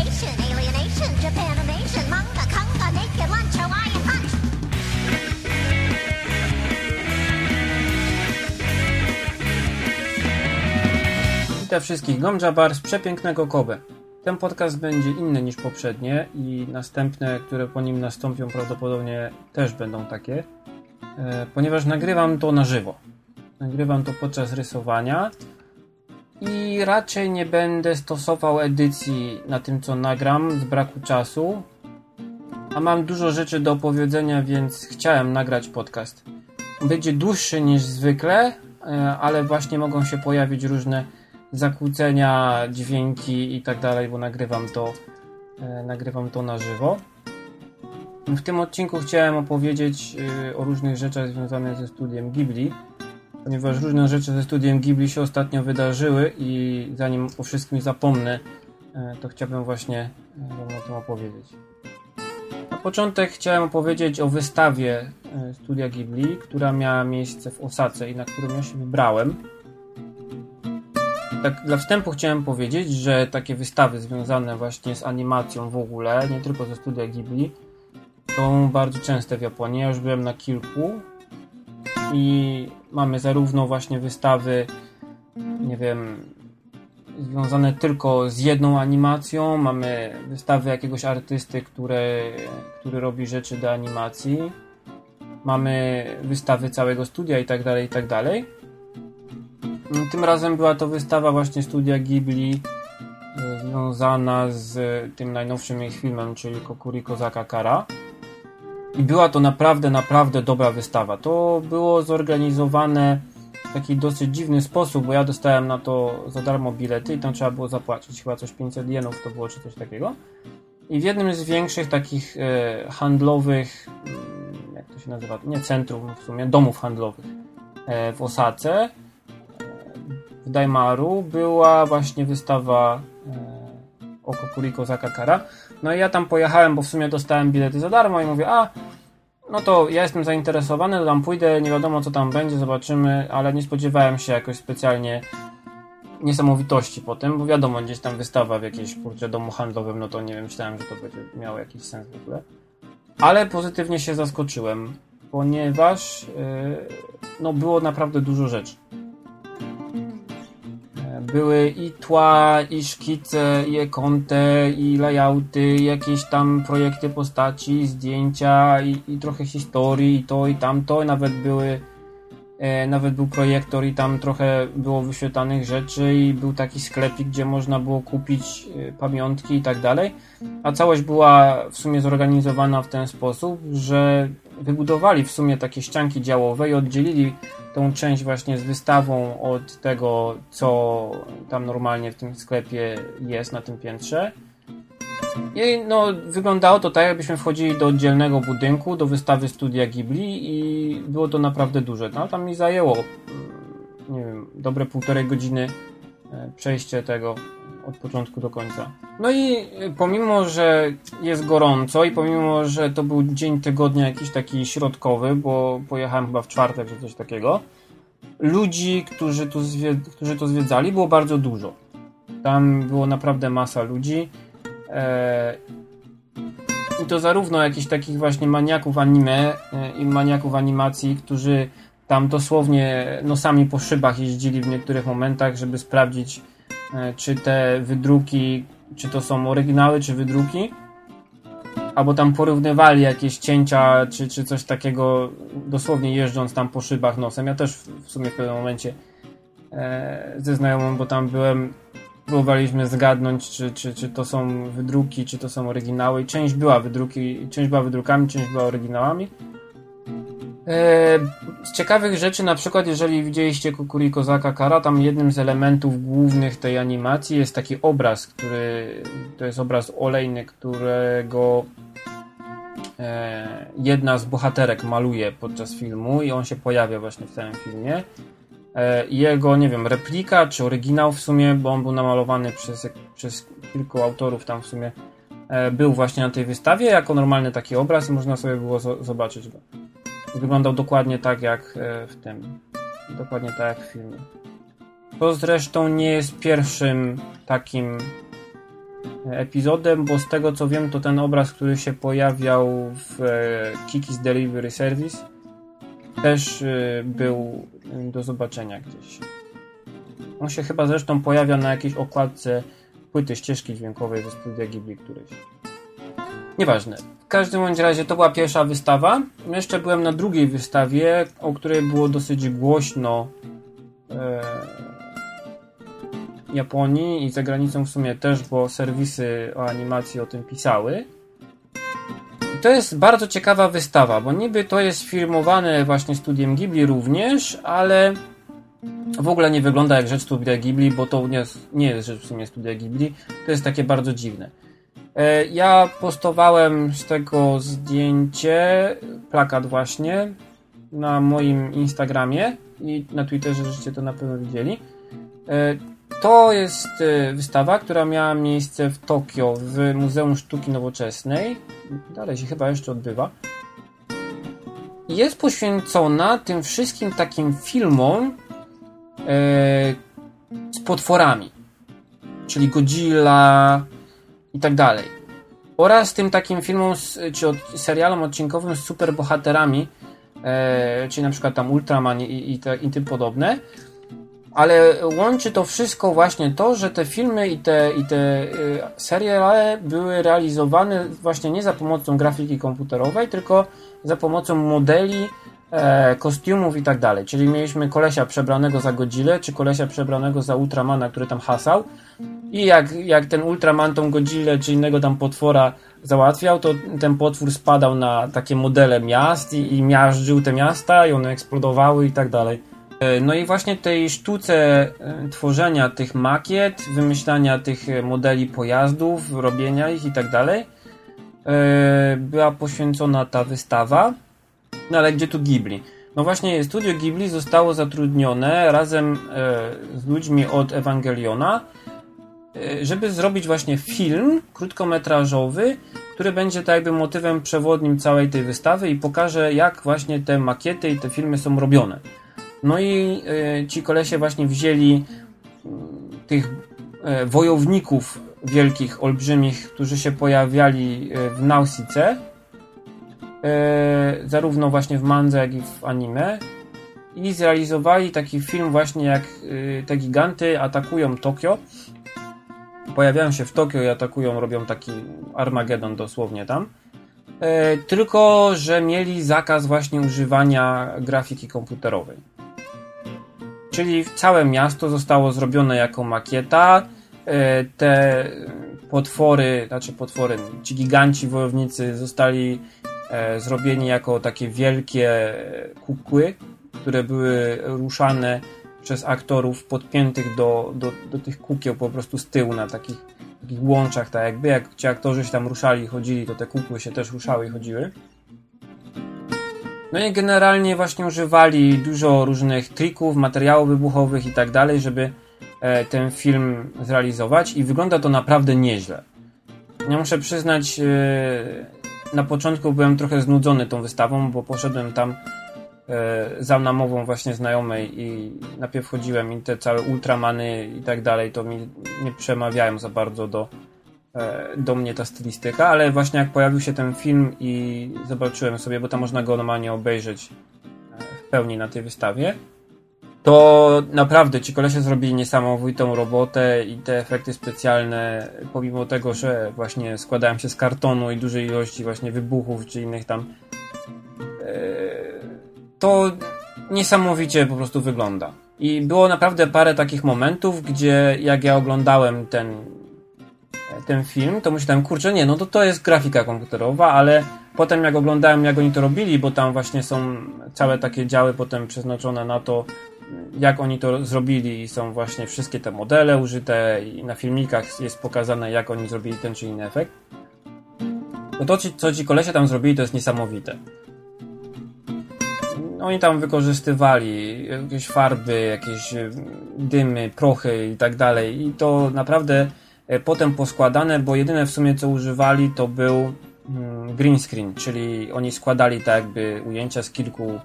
Alienation, Japanimation, manga, naked lunch, Hawaiian punch. Witam wszystkich, Gomjabar z przepięknego Kobe. Ten podcast będzie inny niż poprzednie i następne, które po nim nastąpią prawdopodobnie też będą takie, e, ponieważ nagrywam to na żywo. Nagrywam to podczas rysowania i raczej nie będę stosował edycji na tym, co nagram z braku czasu, a mam dużo rzeczy do opowiedzenia, więc chciałem nagrać podcast. Będzie dłuższy niż zwykle, e, ale właśnie mogą się pojawić różne zakłócenia, dźwięki i tak dalej, bo nagrywam to, e, nagrywam to na żywo. W tym odcinku chciałem opowiedzieć e, o różnych rzeczach związanych ze studiem Ghibli, ponieważ różne rzeczy ze studiem Ghibli się ostatnio wydarzyły i zanim o wszystkim zapomnę, e, to chciałbym właśnie e, wam o tym opowiedzieć. Na początek chciałem opowiedzieć o wystawie e, studia Ghibli, która miała miejsce w Osace i na którą ja się wybrałem. Tak dla wstępu chciałem powiedzieć, że takie wystawy związane właśnie z animacją w ogóle, nie tylko ze studia Ghibli, są bardzo częste w Japonii. Ja już byłem na kilku i mamy zarówno właśnie wystawy, nie wiem, związane tylko z jedną animacją, mamy wystawy jakiegoś artysty, który, który robi rzeczy do animacji, mamy wystawy całego studia i tak dalej, i tak dalej. Tym razem była to wystawa właśnie studia Ghibli e, związana z tym najnowszym ich filmem, czyli Kokuri Kozaka Kara. I była to naprawdę, naprawdę dobra wystawa. To było zorganizowane w taki dosyć dziwny sposób, bo ja dostałem na to za darmo bilety i tam trzeba było zapłacić chyba coś 500 jenów to było, czy coś takiego. I w jednym z większych takich e, handlowych, mm, jak to się nazywa, nie centrum w sumie, domów handlowych e, w Osace, w Daimaru była właśnie wystawa e, o Kokuriko Zakakara. No i ja tam pojechałem, bo w sumie dostałem bilety za darmo i mówię, a no to ja jestem zainteresowany, tam pójdę, nie wiadomo co tam będzie, zobaczymy, ale nie spodziewałem się jakoś specjalnie niesamowitości po tym, bo wiadomo, gdzieś tam wystawa w jakiejś kurczę domu handlowym, no to nie wiem, myślałem, że to będzie miało jakiś sens w ogóle. Ale pozytywnie się zaskoczyłem, ponieważ yy, no było naprawdę dużo rzeczy. Były i tła, i szkice, i ekonte, i layouty, i jakieś tam projekty postaci, zdjęcia, i, i trochę historii, i to, i tamto. Nawet były, nawet był projektor i tam trochę było wyświetlanych rzeczy i był taki sklepik, gdzie można było kupić e, pamiątki i tak dalej. A całość była w sumie zorganizowana w ten sposób, że wybudowali w sumie takie ścianki działowe i oddzielili tą część właśnie z wystawą od tego, co tam normalnie w tym sklepie jest na tym piętrze. I no, wyglądało to tak, jakbyśmy wchodzili do oddzielnego budynku, do wystawy studia Ghibli i było to naprawdę duże. No, tam mi zajęło, mm, nie wiem, dobre półtorej godziny e, przejście tego od początku do końca. No i pomimo, że jest gorąco i pomimo, że to był dzień tygodnia jakiś taki środkowy, bo pojechałem chyba w czwartek czy coś takiego, ludzi, którzy tu, którzy to zwiedzali, było bardzo dużo. Tam było naprawdę masa ludzi. Eee, I to zarówno jakichś takich właśnie maniaków anime e, i maniaków animacji, którzy tam dosłownie nosami po szybach jeździli w niektórych momentach, żeby sprawdzić, e, czy te wydruki, czy to są oryginały, czy wydruki. Albo tam porównywali jakieś cięcia, czy, czy coś takiego, dosłownie jeżdżąc tam po szybach nosem. Ja też w, w sumie w pewnym momencie e, ze znajomym, bo tam byłem, próbowaliśmy zgadnąć, czy, czy, czy to są wydruki, czy to są oryginały. Część była wydruki, część była wydrukami, część była oryginałami. E, z ciekawych rzeczy, na przykład, jeżeli widzieliście Kukuri Kozaka Kara, tam jednym z elementów głównych tej animacji jest taki obraz, który to jest obraz olejny, którego e, jedna z bohaterek maluje podczas filmu i on się pojawia właśnie w całym filmie. E, jego, nie wiem, replika czy oryginał w sumie, bo on był namalowany przez, przez kilku autorów tam w sumie, był właśnie na tej wystawie jako normalny taki obraz i można sobie było zobaczyć go. Wyglądał dokładnie tak jak e, w tym. Dokładnie tak jak w filmie. To zresztą nie jest pierwszym takim epizodem, bo z tego co wiem, to ten obraz, który się pojawiał w e, Kiki's Delivery Service, też e, był do zobaczenia gdzieś. On się chyba zresztą pojawia na jakiejś okładce płyty ścieżki dźwiękowej ze studia Ghibli któryś. Nieważne. W każdym bądź razie to była pierwsza wystawa. Jeszcze byłem na drugiej wystawie, o której było dosyć głośno e, Japonii i za granicą w sumie też, bo serwisy o animacji o tym pisały. To jest bardzo ciekawa wystawa, bo niby to jest filmowane właśnie studiem Ghibli również, ale w ogóle nie wygląda jak rzecz studia Ghibli, bo to nie nie jest rzecz w sumie studia Ghibli. To jest takie bardzo dziwne. E, ja postowałem z tego zdjęcie, plakat właśnie, na moim Instagramie i na Twitterze, żeście to na pewno widzieli. To jest e, wystawa, która miała miejsce w Tokio w Muzeum Sztuki Nowoczesnej. Dalej się chyba jeszcze odbywa. Jest poświęcona tym wszystkim takim filmom e, z potworami. Czyli Godzilla i tak dalej. Oraz tym takim filmom, z, czy od, serialom odcinkowym z superbohaterami, e, czyli na przykład tam Ultraman i, i, te, i tym podobne ale łączy to wszystko właśnie to, że te filmy i te, i te y, seriale były realizowane właśnie nie za pomocą grafiki komputerowej, tylko za pomocą modeli, e, kostiumów i tak dalej. Czyli mieliśmy kolesia przebranego za Godzillę, czy kolesia przebranego za Ultramana, który tam hasał i jak, jak ten Ultraman tą Godzillę, czy innego tam potwora załatwiał, to ten potwór spadał na takie modele miast i, i miażdżył te miasta i one eksplodowały i tak dalej. E, no i właśnie tej sztuce e, tworzenia tych makiet, wymyślania tych e, modeli pojazdów, robienia ich i tak dalej, była poświęcona ta wystawa. No ale gdzie tu Ghibli? No właśnie Studio Ghibli zostało zatrudnione razem z ludźmi od Ewangeliona, żeby zrobić właśnie film krótkometrażowy, który będzie tak jakby motywem przewodnim całej tej wystawy i pokaże jak właśnie te makiety i te filmy są robione. No i e, ci kolesie właśnie wzięli tych e, wojowników wielkich, olbrzymich, którzy się pojawiali e, w Nausice, zarówno właśnie w mandze, jak i w anime i zrealizowali taki film właśnie jak te giganty atakują Tokio pojawiają się w Tokio i atakują, robią taki Armagedon dosłownie tam tylko, że mieli zakaz właśnie używania grafiki komputerowej. Czyli całe miasto zostało zrobione jako makieta. E, te potwory, znaczy potwory, ci giganci wojownicy zostali e, zrobieni jako takie wielkie kukły, które były ruszane przez aktorów podpiętych do, do, do tych kukieł po prostu z tyłu na takich, takich łączach, tak jakby jak ci aktorzy się tam ruszali i chodzili, to te kukły się też ruszały i chodziły. No i generalnie właśnie używali dużo różnych trików, materiałów wybuchowych i tak dalej, żeby e, ten film zrealizować i wygląda to naprawdę nieźle. Ja muszę przyznać, e, na początku byłem trochę znudzony tą wystawą, bo poszedłem tam e, za namową właśnie znajomej i najpierw chodziłem i te całe ultramany i tak dalej, to mi nie przemawiają za bardzo do, do mnie ta stylistyka, ale właśnie jak pojawił się ten film i zobaczyłem sobie, bo tam można go normalnie obejrzeć e, w pełni na tej wystawie, to naprawdę ci kolesie zrobili niesamowitą robotę i te efekty specjalne, pomimo tego, że właśnie składają się z kartonu i dużej ilości właśnie wybuchów czy innych tam, e, to niesamowicie po prostu wygląda. I było naprawdę parę takich momentów, gdzie jak ja oglądałem ten ten film, to myślałem, kurczę, nie, no to to jest grafika komputerowa, ale potem jak oglądałem, jak oni to robili, bo tam właśnie są całe takie działy potem przeznaczone na to, jak oni to zrobili i są właśnie wszystkie te modele użyte i na filmikach jest pokazane, jak oni zrobili ten czy inny efekt. No to, co ci kolesie tam zrobili, to jest niesamowite. Oni tam wykorzystywali jakieś farby, jakieś dymy, prochy i tak dalej i to naprawdę E, potem poskładane, bo jedyne w sumie co używali to był mm, green screen, czyli oni składali tak jakby ujęcia z kilku,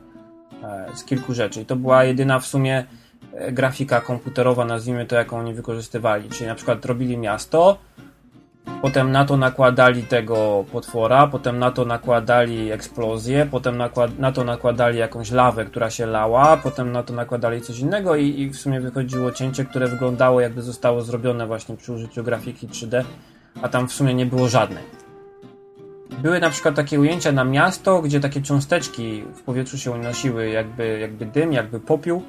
e, z kilku rzeczy. I to była jedyna w sumie e, grafika komputerowa, nazwijmy to, jaką oni wykorzystywali. Czyli na przykład robili miasto, Potem na to nakładali tego potwora, potem na to nakładali eksplozję, potem na to nakładali jakąś lawę, która się lała, potem na to nakładali coś innego i, i w sumie wychodziło cięcie, które wyglądało jakby zostało zrobione właśnie przy użyciu grafiki 3D, a tam w sumie nie było żadnej. Były na przykład takie ujęcia na miasto, gdzie takie cząsteczki w powietrzu się unosiły, jakby, jakby dym, jakby popiół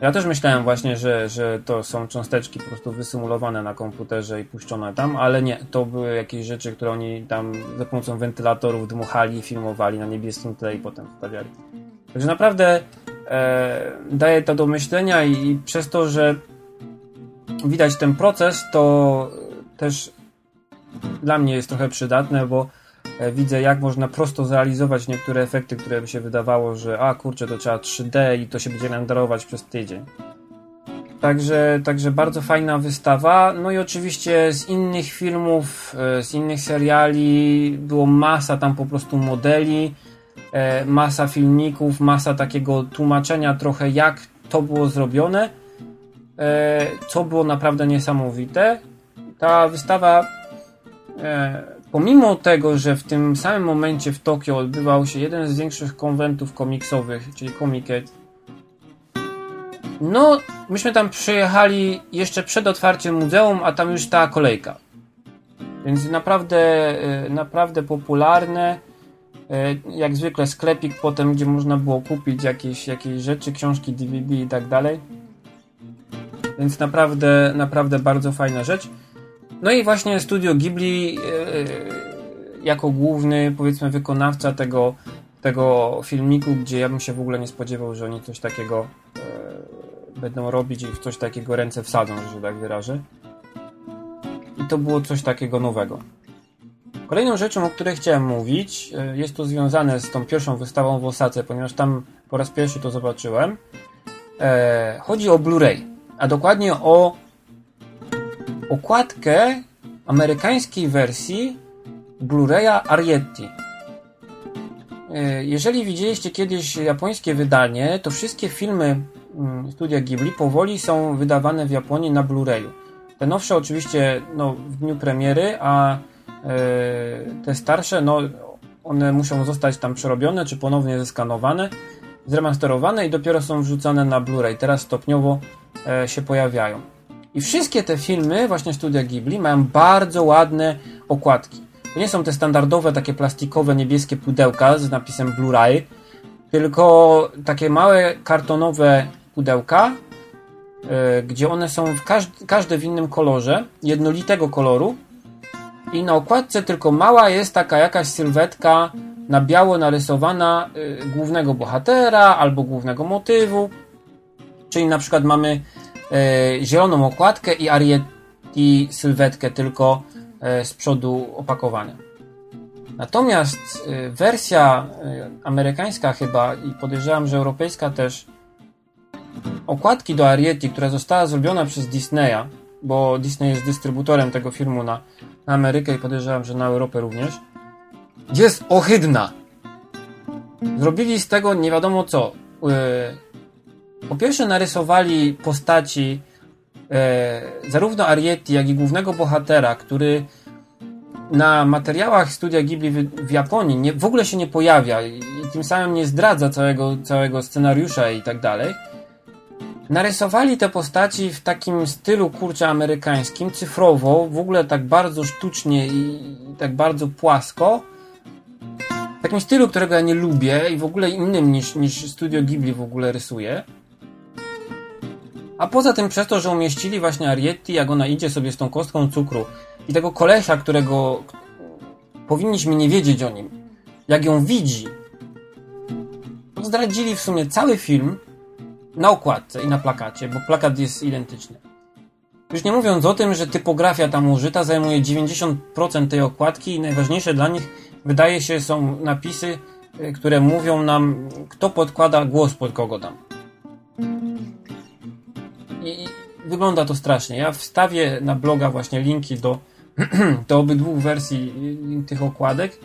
ja też myślałem właśnie, że, że to są cząsteczki po prostu wysymulowane na komputerze i puszczone tam, ale nie, to były jakieś rzeczy, które oni tam za pomocą wentylatorów dmuchali, filmowali na niebieskim tle i potem wstawiali. Także naprawdę e, daje to do myślenia i, i przez to, że widać ten proces, to też dla mnie jest trochę przydatne, bo widzę, jak można prosto zrealizować niektóre efekty, które by się wydawało, że a kurczę, to trzeba 3D i to się będzie renderować przez tydzień. Także, także bardzo fajna wystawa. No i oczywiście z innych filmów, e, z innych seriali było masa tam po prostu modeli, e, masa filmików, masa takiego tłumaczenia trochę jak to było zrobione, co było naprawdę niesamowite. Ta wystawa Pomimo tego, że w tym samym momencie w Tokio odbywał się jeden z większych konwentów komiksowych, czyli Comiket, no, myśmy tam przyjechali jeszcze przed otwarciem muzeum, a tam już stała kolejka. Więc naprawdę, e, naprawdę popularne. E, jak zwykle sklepik potem, gdzie można było kupić jakieś, jakieś rzeczy, książki, DVD i tak dalej. Więc naprawdę, naprawdę bardzo fajna rzecz. No i właśnie studio Ghibli e, jako główny, powiedzmy, wykonawca tego, tego filmiku, gdzie ja bym się w ogóle nie spodziewał, że oni coś takiego e, będą robić i w coś takiego ręce wsadzą, że tak wyrażę. I to było coś takiego nowego. Kolejną rzeczą, o której chciałem mówić, e, jest to związane z tą pierwszą wystawą w Osace, ponieważ tam po raz pierwszy to zobaczyłem. chodzi o Blu-ray, a dokładnie o okładkę amerykańskiej wersji Blu-raya Arietti. E, jeżeli widzieliście kiedyś japońskie wydanie, to wszystkie filmy mm, studia Ghibli powoli są wydawane w Japonii na Blu-rayu. Te nowsze oczywiście no, w dniu premiery, a e, te starsze, no, one muszą zostać tam przerobione, czy ponownie zeskanowane, zremasterowane i dopiero są wrzucane na Blu-ray. Teraz stopniowo e, się pojawiają. I wszystkie te filmy, właśnie studia Ghibli, mają bardzo ładne okładki. To nie są te standardowe, takie plastikowe, niebieskie pudełka z napisem Blu-ray, tylko takie małe, kartonowe pudełka, yy, gdzie one są w każd każde w innym kolorze, jednolitego koloru. I na okładce tylko mała jest taka jakaś sylwetka na biało narysowana yy, głównego bohatera albo głównego motywu. Czyli na przykład mamy zieloną okładkę i Arietti sylwetkę tylko e, z przodu opakowania. Natomiast e, wersja amerykańska chyba i podejrzewam, że europejska też okładki do Arietti, która została zrobiona przez Disneya, bo Disney jest dystrybutorem tego filmu na, na Amerykę i podejrzewam, że na Europę również, jest ohydna. Zrobili z tego nie wiadomo co. Po pierwsze narysowali postaci e, zarówno Arietti, jak i głównego bohatera, który na materiałach studia Ghibli w, w Japonii nie, w ogóle się nie pojawia i, i tym samym nie zdradza całego, całego scenariusza i tak dalej. Narysowali te postaci w takim stylu kurczę amerykańskim, cyfrowo, w ogóle tak bardzo sztucznie i, i tak bardzo płasko. W takim stylu, którego ja nie lubię i w ogóle innym niż, niż studio Ghibli w ogóle rysuje. A poza tym przez to, że umieścili właśnie Arietti, jak ona idzie sobie z tą kostką cukru i tego kolesia, którego powinniśmy nie wiedzieć o nim, jak ją widzi, zdradzili w sumie cały film na okładce i na plakacie, bo plakat jest identyczny. Już nie mówiąc o tym, że typografia tam użyta zajmuje 90% tej okładki i najważniejsze dla nich wydaje się są napisy, y, które mówią nam, kto podkłada głos pod kogo tam i wygląda to strasznie. Ja wstawię na bloga właśnie linki do, do obydwu wersji tych okładek,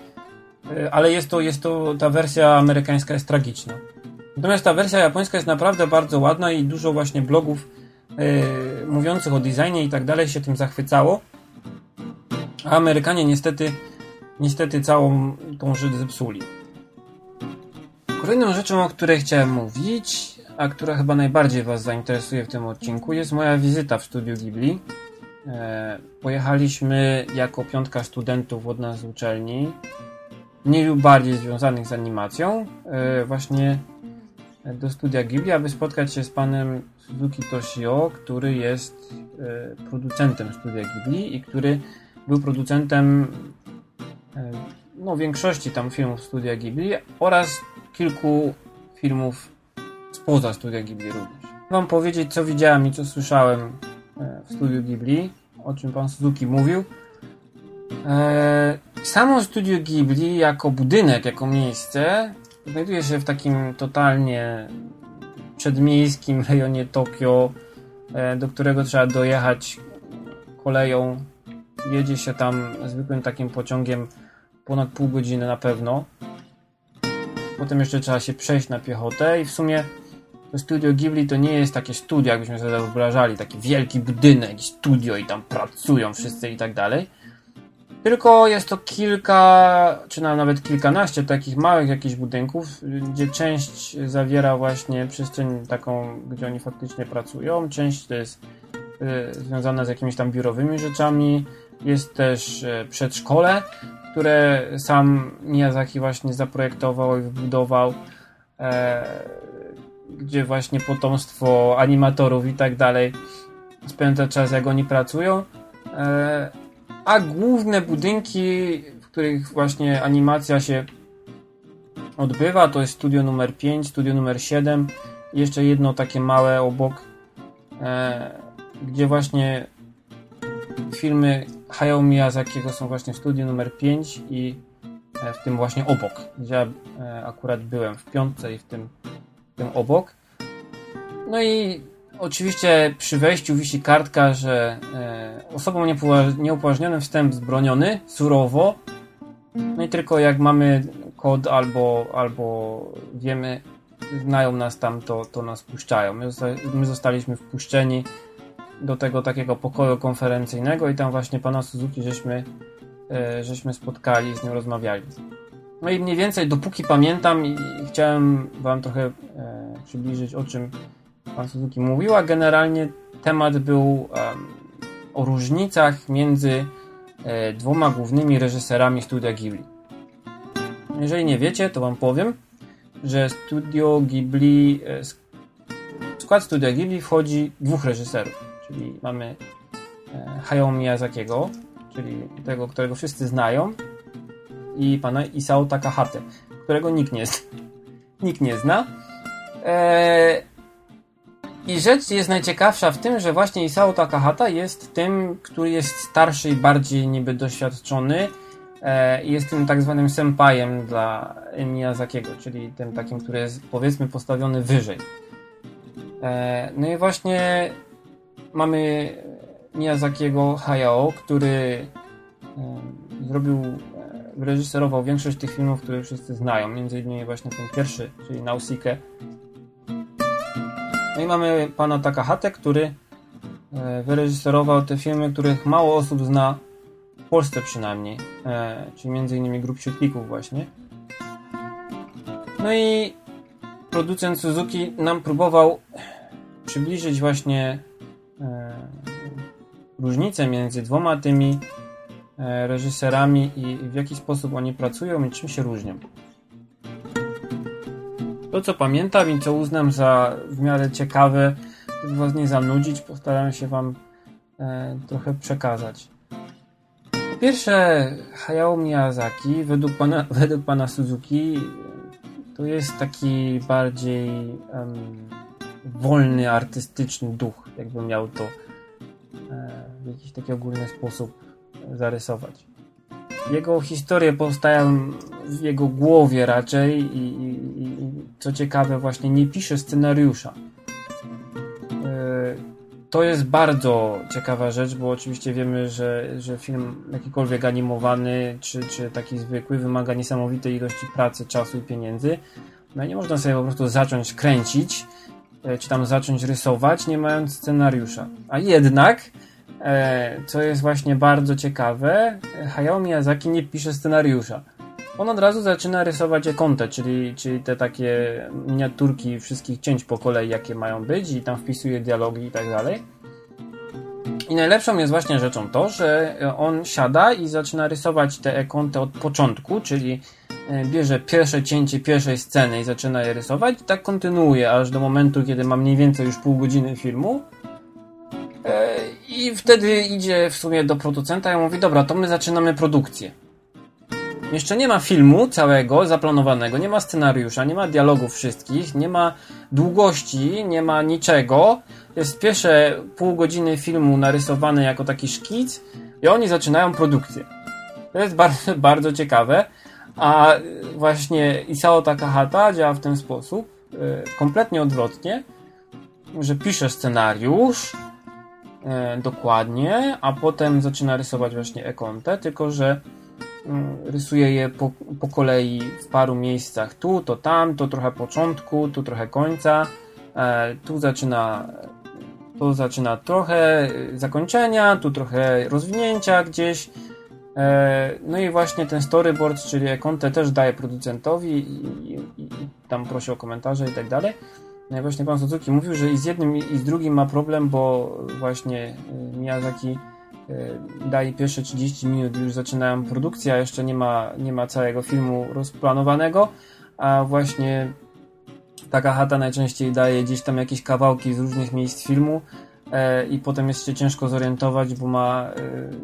e, ale jest to, jest to, ta wersja amerykańska jest tragiczna. Natomiast ta wersja japońska jest naprawdę bardzo ładna i dużo właśnie blogów yy, mówiących o designie i tak dalej się tym zachwycało. A Amerykanie niestety, niestety całą tą rzecz zepsuli. Kolejną rzeczą, o której chciałem mówić, a która chyba najbardziej Was zainteresuje w tym odcinku, jest moja wizyta w studiu Ghibli. E, pojechaliśmy jako piątka studentów od nas z uczelni, mniej lub bardziej związanych z animacją, e, właśnie do studia Ghibli, aby spotkać się z panem Suzuki Toshio, który jest e, producentem studia Ghibli i który był producentem no, większości tam filmów studia Ghibli oraz kilku filmów spoza studia Ghibli również. Wam powiedzieć, co widziałem i co słyszałem e, w studiu Ghibli, o czym pan Suzuki mówił. Samo studio Ghibli jako budynek, jako miejsce znajduje się w takim totalnie przedmiejskim rejonie Tokio, e, do którego trzeba dojechać koleją. Jedzie się tam zwykłym takim pociągiem ponad pół godziny na pewno. Potem jeszcze trzeba się przejść na piechotę i w sumie to studio Ghibli to nie jest takie studio, jakbyśmy sobie wyobrażali, taki wielki budynek, studio i tam pracują wszyscy i tak dalej. Tylko jest to kilka, czy nawet kilkanaście takich małych jakichś budynków, gdzie część zawiera właśnie przestrzeń taką, gdzie oni faktycznie pracują, część to jest y, związana z jakimiś tam biurowymi rzeczami, jest też y, przedszkole, które sam Miyazaki właśnie zaprojektował i wybudował, e, gdzie właśnie potomstwo animatorów i tak dalej spędza czas, jak oni pracują. E, a główne budynki, w których właśnie animacja się odbywa, to jest studio numer 5, studio numer 7, jeszcze jedno takie małe obok, e, gdzie właśnie filmy Hayao Miyazakiego są właśnie w studiu numer 5 i e, w tym właśnie obok, gdzie ja akurat byłem w piątce i w tym obok. No i Oczywiście przy wejściu wisi kartka, że e, osobom nieupoważnionym wstęp zbroniony, surowo. No i tylko jak mamy kod albo, albo wiemy, znają nas tam, to, to nas puszczają. My, my zostaliśmy wpuszczeni do tego takiego pokoju konferencyjnego i tam właśnie pana Suzuki żeśmy, e, żeśmy spotkali, z nim rozmawiali. No i mniej więcej dopóki pamiętam i chciałem wam trochę e, przybliżyć o czym pan Suzuki mówił, a generalnie temat był um, o różnicach między e, dwoma głównymi reżyserami studia Ghibli. Jeżeli nie wiecie, to wam powiem, że studio Ghibli, e, w skład studia Ghibli wchodzi dwóch reżyserów, czyli mamy e, Hayao Miyazakiego, czyli tego, którego wszyscy znają, i pana Isao Takahate, którego nikt nie, nikt nie zna. E, i rzecz jest najciekawsza w tym, że właśnie Isao Takahata jest tym, który jest starszy i bardziej niby doświadczony e, i jest tym tak zwanym sempajem dla Miyazakiego, czyli tym takim, który jest powiedzmy postawiony wyżej. E, no i właśnie mamy Miyazakiego Hayao, który e, zrobił, reżyserował większość tych filmów, które wszyscy znają, między innymi właśnie ten pierwszy, czyli Nausicaa no i mamy pana Takahate, który e, wyreżyserował te filmy, których mało osób zna, w Polsce przynajmniej, e, czyli między innymi grup świetlików właśnie. No i producent Suzuki nam próbował przybliżyć właśnie e, różnicę między dwoma tymi reżyserami i w jaki sposób oni pracują i czym się różnią. To, co pamiętam i co uznam za w miarę ciekawe, żeby Was nie zanudzić, postaram się Wam e, trochę przekazać. Po pierwsze, Hayao Miyazaki, według pana, według pana Suzuki, to jest taki bardziej wolny, artystyczny duch, jakby miał to e, w jakiś taki ogólny sposób zarysować. Jego historie powstają w jego głowie raczej i, i, i co ciekawe właśnie nie pisze scenariusza. E, to jest bardzo ciekawa rzecz, bo oczywiście wiemy, że, że film jakikolwiek animowany czy, czy taki zwykły wymaga niesamowitej ilości pracy, czasu i pieniędzy. No i nie można sobie po prostu zacząć kręcić, e, czy tam zacząć rysować, nie mając scenariusza. A jednak co jest właśnie bardzo ciekawe, Hayao Miyazaki nie pisze scenariusza. On od razu zaczyna rysować ekonte, czyli, czyli te takie miniaturki wszystkich cięć po kolei, jakie mają być i tam wpisuje dialogi i tak dalej. I najlepszą jest właśnie rzeczą to, że on siada i zaczyna rysować te ekonte od początku, czyli e, bierze pierwsze cięcie pierwszej sceny i zaczyna je rysować i tak kontynuuje aż do momentu, kiedy ma mniej więcej już pół godziny filmu. I wtedy idzie w sumie do producenta i mówi, dobra, to my zaczynamy produkcję. Jeszcze nie ma filmu całego zaplanowanego, nie ma scenariusza, nie ma dialogów wszystkich, nie ma długości, nie ma niczego. Jest pierwsze pół godziny filmu narysowane jako taki szkic i oni zaczynają produkcję. To jest bardzo, bardzo ciekawe. A właśnie Isao Takahata działa w ten sposób, e, kompletnie odwrotnie, że pisze scenariusz dokładnie, a potem zaczyna rysować właśnie ekonte, tylko że Mm, rysuje je po, po kolei w paru miejscach. Tu, to tam, to trochę początku, tu trochę końca. E, tu zaczyna tu zaczyna trochę zakończenia, tu trochę rozwinięcia gdzieś. E, no i właśnie ten storyboard, czyli kontę też daje producentowi i, i, i, tam prosi o komentarze i tak dalej. No właśnie pan Suzuki mówił, że i z jednym i z drugim ma problem, bo właśnie e, Miyazaki E, dali pierwsze 30 minut, już zaczynają produkcję, a jeszcze nie ma, nie ma całego filmu rozplanowanego, a właśnie taka chata najczęściej daje gdzieś tam jakieś kawałki z różnych miejsc filmu i potem jest się ciężko zorientować, bo ma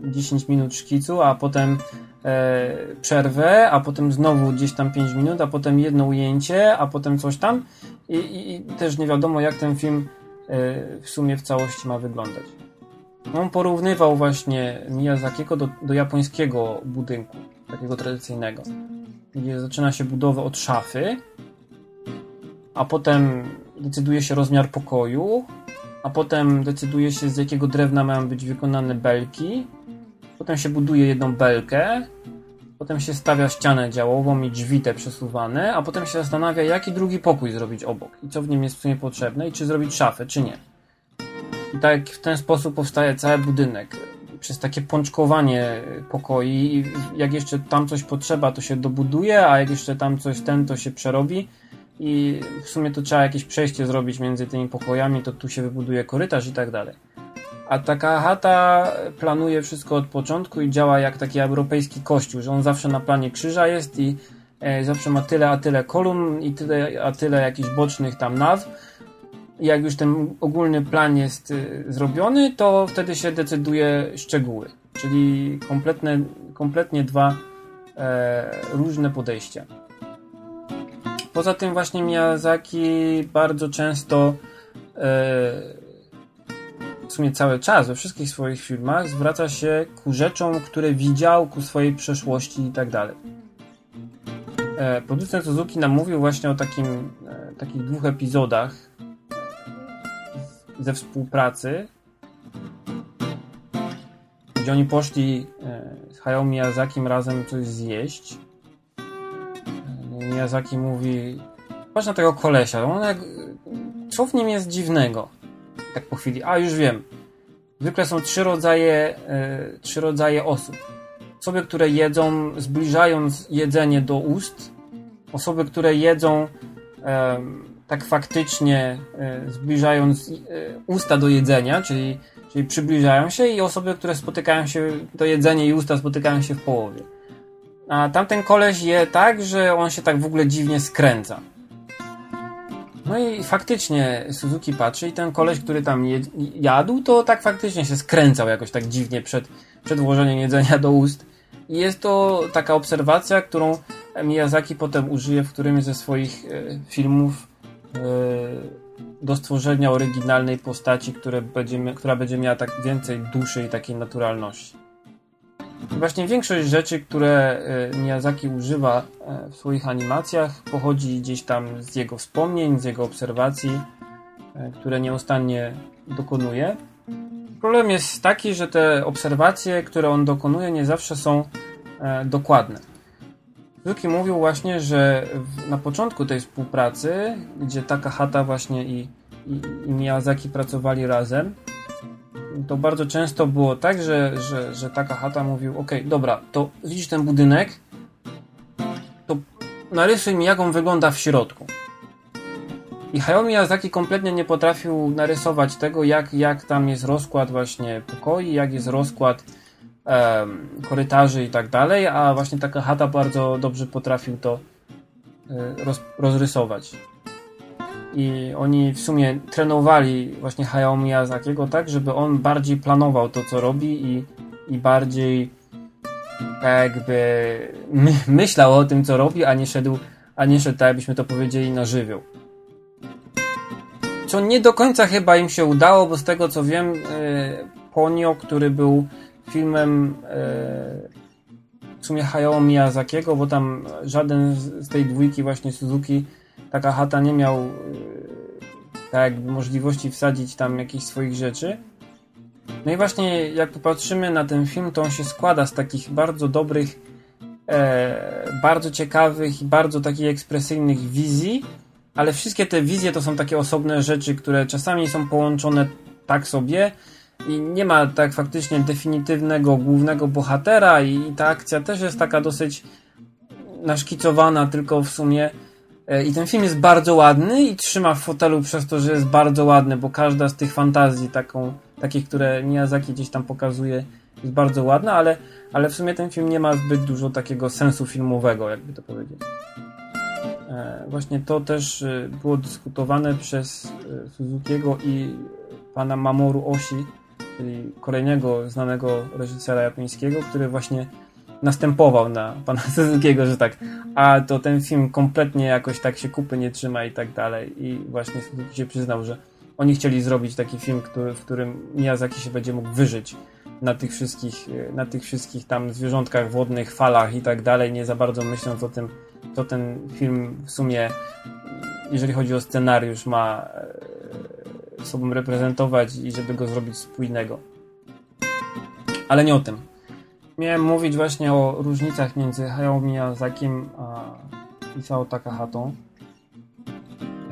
e, 10 minut szkicu, a potem e, przerwę, a potem znowu gdzieś tam 5 minut, a potem jedno ujęcie, a potem coś tam i, i, i też nie wiadomo jak ten film e, w sumie w całości ma wyglądać. On porównywał właśnie Miyazakiego do, do japońskiego budynku, takiego tradycyjnego, gdzie zaczyna się budowa od szafy, a potem decyduje się rozmiar pokoju, a potem decyduje się z jakiego drewna mają być wykonane belki, potem się buduje jedną belkę, potem się stawia ścianę działową i drzwi te przesuwane, a potem się zastanawia, jaki drugi pokój zrobić obok i co w nim jest w sumie potrzebne i czy zrobić szafę, czy nie. I tak w ten sposób powstaje cały budynek. Przez takie pączkowanie pokoi. Jak jeszcze tam coś potrzeba, to się dobuduje, a jak jeszcze tam coś ten, to się przerobi. I w sumie to trzeba jakieś przejście zrobić między tymi pokojami, to tu się wybuduje korytarz i tak dalej. A taka chata planuje wszystko od początku i działa jak taki europejski kościół, że on zawsze na planie krzyża jest i e, zawsze ma tyle a tyle kolumn i tyle a tyle jakichś bocznych tam nazw jak już ten ogólny plan jest y, zrobiony, to wtedy się decyduje szczegóły. Czyli kompletne, kompletnie dwa e, różne podejścia. Poza tym właśnie Miyazaki bardzo często e, w sumie cały czas we wszystkich swoich filmach zwraca się ku rzeczom, które widział, ku swojej przeszłości i tak dalej. E, producent Suzuki nam mówił właśnie o takim, e, takich dwóch epizodach ze współpracy, gdzie oni poszli z Hayao Miyazakim razem coś zjeść. Miyazaki mówi, patrz na tego kolesia, on jak, co w nim jest dziwnego? Tak po chwili, a już wiem. Zwykle są trzy rodzaje, e, trzy rodzaje osób. Osoby, które jedzą, zbliżając jedzenie do ust. Osoby, które jedzą tak faktycznie e, zbliżając e, usta do jedzenia, czyli, czyli przybliżają się i osoby, które spotykają się, to jedzenie i usta spotykają się w połowie. A tamten koleś je tak, że on się tak w ogóle dziwnie skręca. No i faktycznie Suzuki patrzy i ten koleś, który tam jadł, to tak faktycznie się skręcał jakoś tak dziwnie przed, przed włożeniem jedzenia do ust. I jest to taka obserwacja, którą Miyazaki potem użyje w którymś ze swoich e, filmów do stworzenia oryginalnej postaci, które będzie, która będzie miała tak więcej duszy i takiej naturalności. Właśnie większość rzeczy, które e, Miyazaki używa e, w swoich animacjach, pochodzi gdzieś tam z jego wspomnień, z jego obserwacji, e, które nieustannie dokonuje. Problem jest taki, że te obserwacje, które on dokonuje, nie zawsze są dokładne. Suzuki mówił właśnie, że na początku tej współpracy, gdzie Takahata właśnie i, i, i Miyazaki pracowali razem, to bardzo często było tak, że, że, że taka chata mówił, ok, dobra, to widzisz ten budynek, to narysuj mi jak on wygląda w środku. I Hayao Miyazaki kompletnie nie potrafił narysować tego, jak, jak tam jest rozkład właśnie pokoi, jak jest rozkład um, korytarzy i tak dalej, a właśnie taka chata bardzo dobrze potrafił to e, roz, rozrysować. I oni w sumie trenowali właśnie Hayao Miyazakiego tak, żeby on bardziej planował to, co robi i, i bardziej jakby my, myślał o tym, co robi, a nie szedł, a nie szedł, tak jakbyśmy to powiedzieli, na żywioł. Co nie do końca chyba im się udało, bo z tego co wiem, e, Ponio, który był filmem e, w sumie Hayao Miyazakiego, bo tam żaden z tej dwójki właśnie Suzuki Takahata nie miał e, tak możliwości wsadzić tam jakichś swoich rzeczy. No i właśnie jak popatrzymy na ten film, to on się składa z takich bardzo dobrych, e, bardzo ciekawych i bardzo takich ekspresyjnych wizji, ale wszystkie te wizje to są takie osobne rzeczy, które czasami są połączone tak sobie i nie ma tak faktycznie definitywnego głównego bohatera i ta akcja też jest taka dosyć naszkicowana, tylko w sumie i ten film jest bardzo ładny i trzyma w fotelu przez to, że jest bardzo ładny, bo każda z tych fantazji taką, takich, które Miyazaki gdzieś tam pokazuje jest bardzo ładna, ale, ale w sumie ten film nie ma zbyt dużo takiego sensu filmowego, jakby to powiedzieć. E, właśnie to też e, było dyskutowane przez e, Suzukiego i pana Mamoru Oshi, czyli kolejnego znanego reżysera japońskiego, który właśnie następował na pana Suzukiego, że tak, a to ten film kompletnie jakoś tak się kupy nie trzyma i tak dalej. I właśnie Suzuki się przyznał, że oni chcieli zrobić taki film, który, w którym Miyazaki się będzie mógł wyżyć na tych wszystkich, na tych wszystkich tam zwierzątkach wodnych, falach i tak dalej, nie za bardzo myśląc o tym, to ten film w sumie, jeżeli chodzi o scenariusz, ma e, sobą reprezentować i żeby go zrobić spójnego. Ale nie o tym. Miałem mówić właśnie o różnicach między Hayao Miyazakim a Isao Takahatą.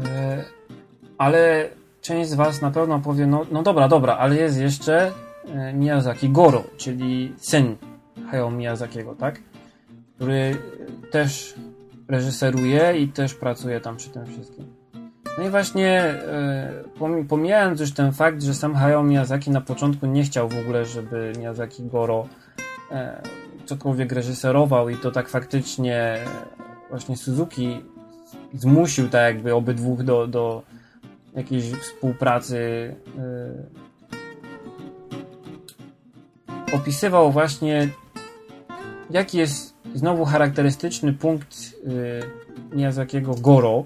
E, ale część z Was na pewno powie, no, no dobra, dobra, ale jest jeszcze e, Miyazaki Goro, czyli syn Hayao Miyazakiego, tak? Który też reżyseruje i też pracuje tam przy tym wszystkim. No i właśnie e, pomijając już ten fakt, że sam Hayao Miyazaki na początku nie chciał w ogóle, żeby Miyazaki Goro e, cokolwiek reżyserował i to tak faktycznie właśnie Suzuki zmusił tak jakby obydwóch do, do jakiejś współpracy e, opisywał właśnie jaki jest znowu charakterystyczny punkt Miyazakiego Goro.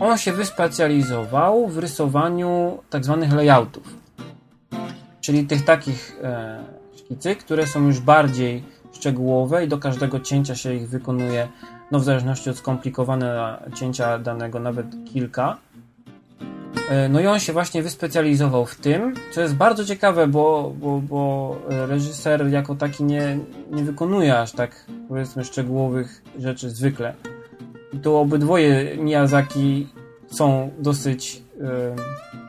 On się wyspecjalizował w rysowaniu tak zwanych layoutów. Czyli tych takich e, szkicy, które są już bardziej szczegółowe i do każdego cięcia się ich wykonuje, no w zależności od skomplikowane cięcia danego, nawet kilka. E, no i on się właśnie wyspecjalizował w tym, co jest bardzo ciekawe, bo, bo, bo reżyser jako taki nie, nie wykonuje aż tak powiedzmy szczegółowych rzeczy zwykle. I tu obydwoje Miyazaki są dosyć e,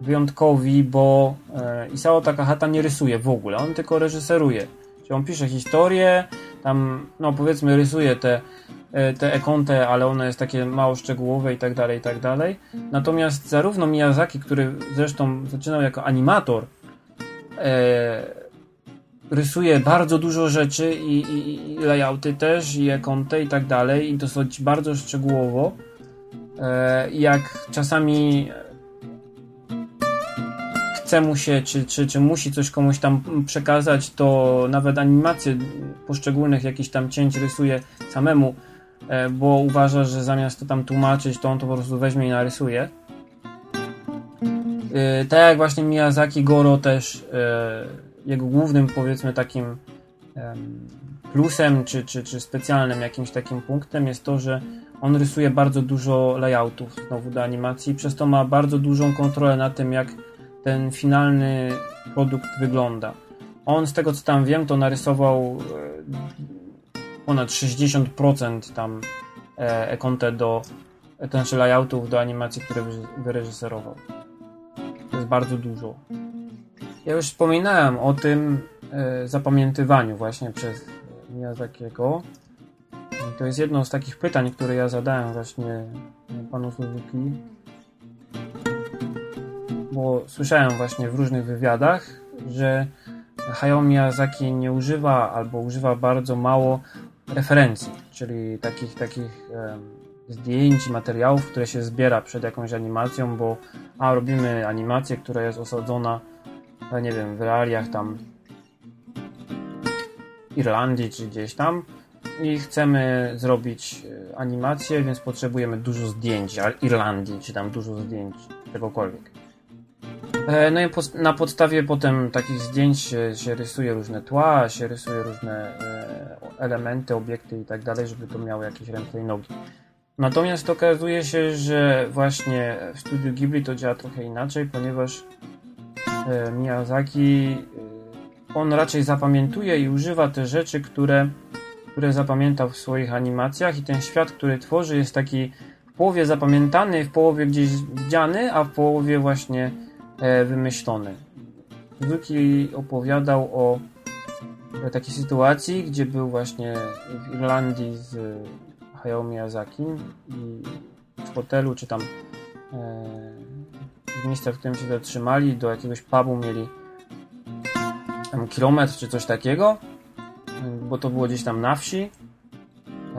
wyjątkowi, bo e, Isao Takahata nie rysuje w ogóle, on tylko reżyseruje. Czyli on pisze historię, tam no powiedzmy rysuje te E, te ekonte, ale ono jest takie mało szczegółowe i tak dalej, i tak dalej. Natomiast zarówno Miyazaki, który zresztą zaczynał jako animator, e, rysuje bardzo dużo rzeczy i, i, i layouty też, i ekonte i tak dalej, i dosyć bardzo szczegółowo. E, jak czasami chce mu się, czy, czy, czy musi coś komuś tam przekazać, to nawet animacje poszczególnych jakichś tam cięć rysuje samemu E, bo uważa, że zamiast to tam tłumaczyć, to on to po prostu weźmie i narysuje. E, tak jak właśnie Miyazaki Goro też e, jego głównym powiedzmy takim plusem czy, czy, czy specjalnym jakimś takim punktem jest to, że on rysuje bardzo dużo layoutów znowu do animacji, przez to ma bardzo dużą kontrolę na tym, jak ten finalny produkt wygląda. On z tego co tam wiem, to narysował ponad 60% tam e, do, znaczy layoutów do animacji, które wyreżyserował. To jest bardzo dużo. Ja już wspominałem o tym e, zapamiętywaniu właśnie przez Miyazakiego. To jest jedno z takich pytań, które ja zadałem właśnie panu Suzuki. Bo słyszałem właśnie w różnych wywiadach, że Hayao Miyazaki nie używa albo używa bardzo mało referencji, czyli takich takich zdjęć i materiałów, które się zbiera przed jakąś animacją, bo a robimy animację, która jest osadzona nie wiem, w realiach tam Irlandii czy gdzieś tam i chcemy zrobić e, animację, więc potrzebujemy dużo zdjęć Irlandii, czy tam dużo zdjęć czegokolwiek. E, no i na podstawie potem takich zdjęć się, się rysuje różne tła, się rysuje różne e, elementy, obiekty i tak dalej, żeby to miało jakieś ręce i nogi. Natomiast okazuje się, że właśnie w studiu Ghibli to działa trochę inaczej, ponieważ Miyazaki on raczej zapamiętuje i używa te rzeczy, które, które zapamiętał w swoich animacjach i ten świat, który tworzy jest taki w połowie zapamiętany, w połowie gdzieś widziany, a w połowie właśnie e, wymyślony. Suzuki opowiadał o, takiej sytuacji, gdzie był właśnie w Irlandii z Hayao Miyazaki i w hotelu, czy tam e, w miejsca, w którym się zatrzymali, do jakiegoś pubu mieli tam kilometr czy coś takiego, bo to było gdzieś tam na wsi.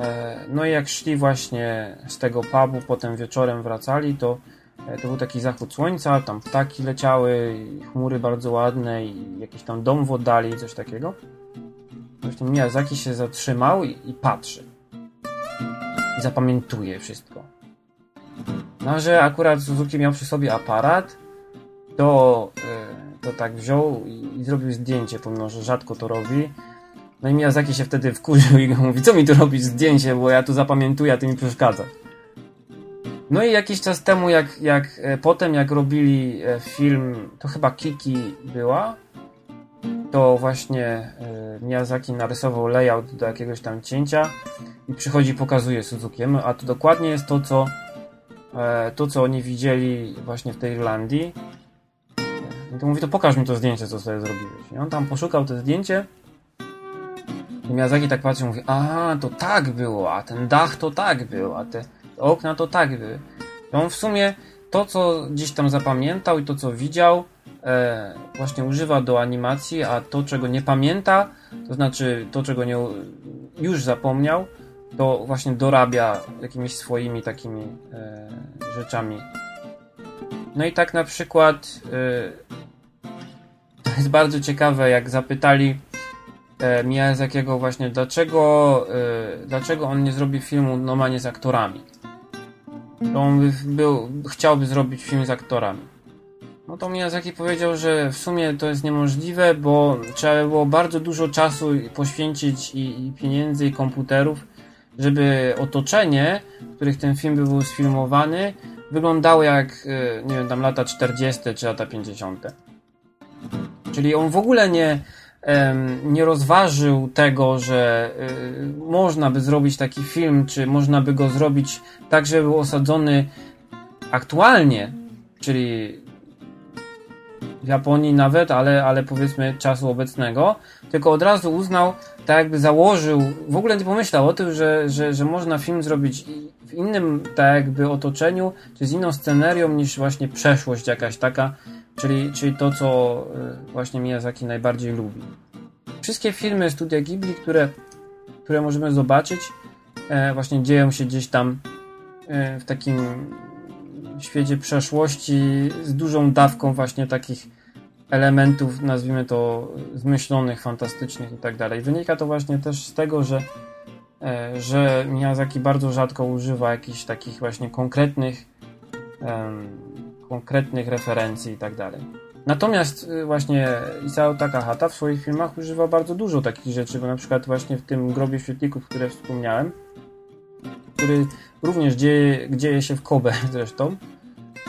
E, no i jak szli właśnie z tego pubu, potem wieczorem wracali, to e, to był taki zachód słońca, tam ptaki leciały, chmury bardzo ładne i jakiś tam dom w oddali coś takiego. Właśnie Miyazaki się zatrzymał i, i patrzy. I zapamiętuje wszystko. No, że akurat Suzuki miał przy sobie aparat, to e, to tak wziął i, i, zrobił zdjęcie, pomimo że rzadko to robi. No i Miyazaki się wtedy wkurzył i mówi, co mi tu robić zdjęcie, bo ja tu zapamiętuję, a ty mi przeszkadzasz. No i jakiś czas temu, jak, jak e, potem jak robili e, film, to chyba Kiki była, to właśnie e, Miyazaki narysował layout do jakiegoś tam cięcia i przychodzi pokazuje Suzukiemu, a to dokładnie jest to, co to, co oni widzieli właśnie w tej Irlandii i to mówi, to pokaż mi to zdjęcie, co sobie zrobiłeś. I on tam poszukał to zdjęcie i Miyazaki tak patrzy mówi, aha, to tak było, a ten dach to tak był, a te okna to tak. I on w sumie to, co gdzieś tam zapamiętał i to, co widział, e, właśnie używa do animacji, a to, czego nie pamięta, to znaczy to, czego nie, już zapomniał, to właśnie dorabia jakimiś swoimi takimi e, rzeczami. No i tak na przykład e, jest bardzo ciekawe, jak zapytali Miyazakiego właśnie, dlaczego, e, dlaczego on nie zrobi filmu normalnie z aktorami. To on by był, chciałby zrobić film z aktorami. No to Miyazaki powiedział, że w sumie to jest niemożliwe, bo trzeba by było bardzo dużo czasu poświęcić i, i pieniędzy i komputerów, żeby otoczenie, w których ten film by był sfilmowany, wyglądało jak, e, nie wiem, tam lata 40. czy lata 50. Czyli on w ogóle nie, nie rozważył tego, że y, można by zrobić taki film, czy można by go zrobić tak, żeby był osadzony aktualnie, czyli w Japonii nawet, ale, ale powiedzmy czasu obecnego, tylko od razu uznał, tak jakby założył, w ogóle nie pomyślał o tym, że, że, że można film zrobić w innym tak jakby otoczeniu, czy z inną scenerią niż właśnie przeszłość jakaś taka, czyli, czyli to, co y, właśnie Miyazaki najbardziej lubi. Wszystkie filmy Studia Ghibli, które, które możemy zobaczyć, e, właśnie dzieją się gdzieś tam e, w takim świecie przeszłości z dużą dawką właśnie takich elementów, nazwijmy to zmyślonych, fantastycznych i tak dalej. Wynika to właśnie też z tego, że, e, że Miyazaki bardzo rzadko używa jakichś takich właśnie konkretnych konkretnych referencji i tak dalej. Natomiast y, właśnie Isao Takahata w swoich filmach używa bardzo dużo takich rzeczy, bo na przykład właśnie w tym Grobie Świetlików, które wspomniałem, który również dzieje, dzieje się w Kobe zresztą,